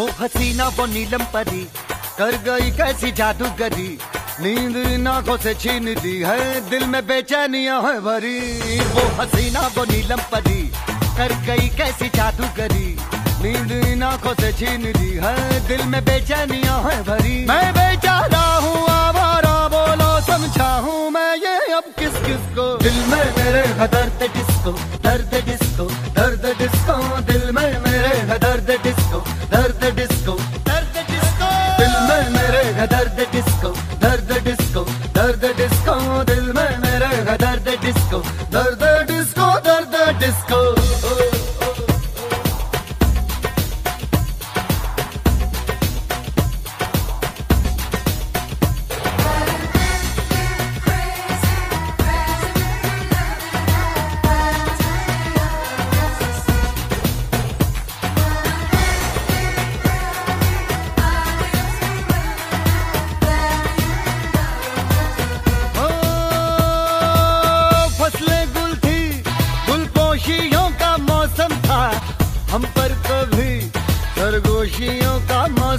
वो हसीना वो नीलम परी, कर गई कैसी जादूगरी? नींद इन आँखों से छीन दी है, दिल में बेचैनियाँ है भरी। वो हसीना वो नीलम परी, कर गई कैसी जादूगरी? नींद इन आँखों से छीन दी है, दिल में बेचैनियाँ है भरी। मैं बेचारा हूँ, आवारा बोलो, समझा हूँ मैं ये अब किस किस को? दिल में मेरे दर्द डिस्को दर्द डिस्को डिस्को दर्द डिस्को दिल में मेरे है दर्द डिस्को दर्द डिस्को दर्द डिस्को दिल में मेरे है दर्द डिस्को दर्द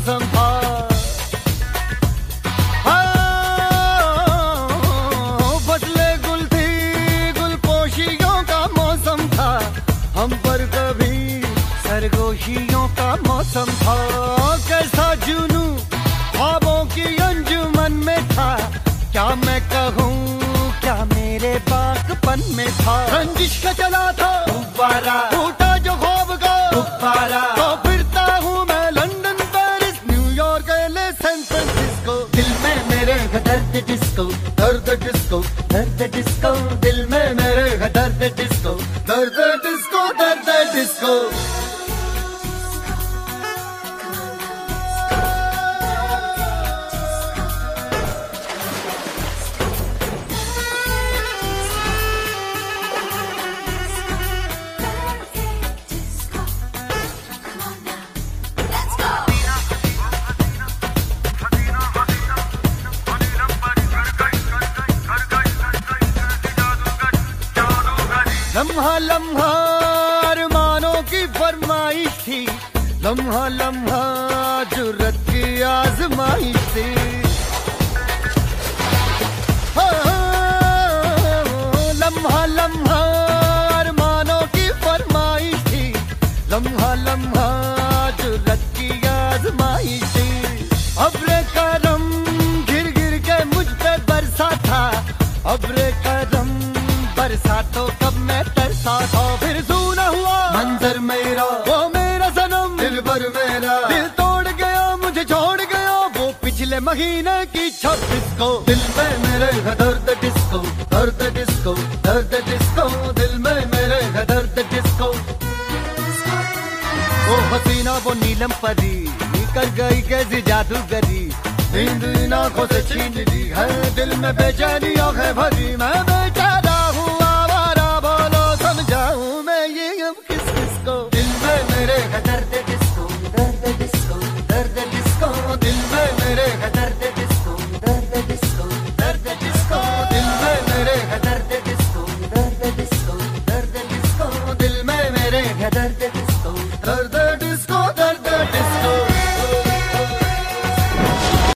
था हाँ, गुल थी गुलपोशियों का मौसम था। हम पर कभी सरगोशियों का मौसम था। कैसा जुनू ख्वाबों की अंजुमन में था। क्या मैं कहूँ क्या मेरे बागपन में था। रंजिश का चला था। गुब्बारा। टूटा जो ख्वाब का। गुब्बारा। तो एले सैन फ्रांसिस्को दिल में मेरे दर्द डिस्को दर्द डिस्को दर्द डिस्को दिल में मेरे दर्द डिस्को दर्द डिस्को दर्द डिस्को लम्हा लम्हा मानो की फरमाइश थी। लम्हा लम्हा जुर्रत की आजमाइश थी। हाँ, लम्हा लम्हा अरमानों की फरमाइश थी। लम्हा लम्हा जुर्रत की आजमाइश थी। अब्र करम गिर गिर के मुझ पे बरसा था। अब्र पिछले महीने की छब्बीस को दिल में मेरे है दर्द डिस्को दर्द डिस्को दर्द डिस्को दिल में मेरे है दर्द डिस्को वो हसीना, वो नीलम परी, निकल गई कैसी जादूगरी। नींद इन आँखों से छीन ली है, दिल में बेचैनी आँखें भरी। मैं बेचारा